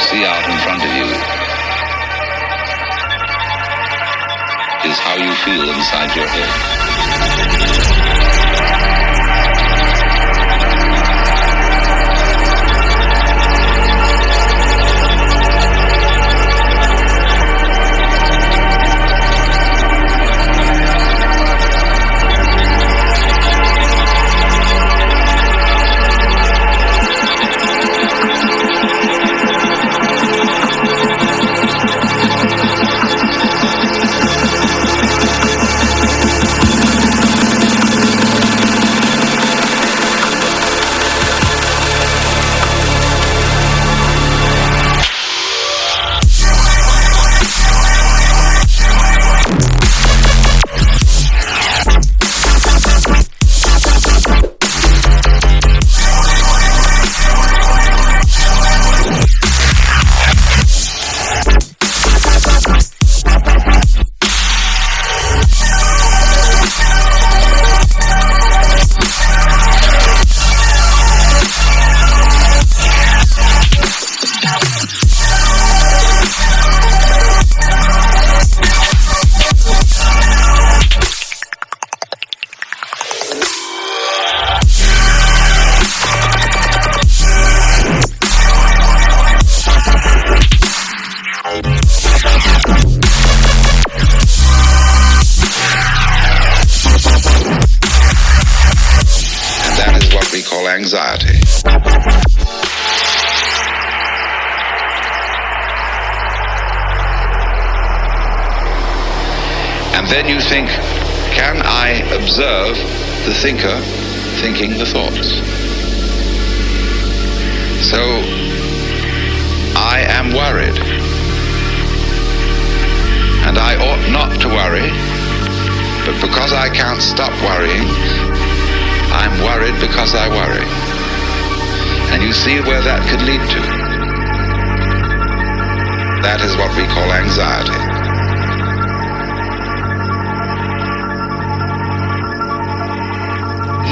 see out in front of you is how you feel inside your head. Call anxiety. And then you think, can I observe the thinker thinking the thoughts? So I am worried. And I ought not to worry, but because I can't stop worrying, I'm worried because I worry. And you see where that could lead to. That is what we call anxiety.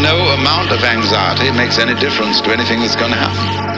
No amount of anxiety makes any difference to anything that's going to happen.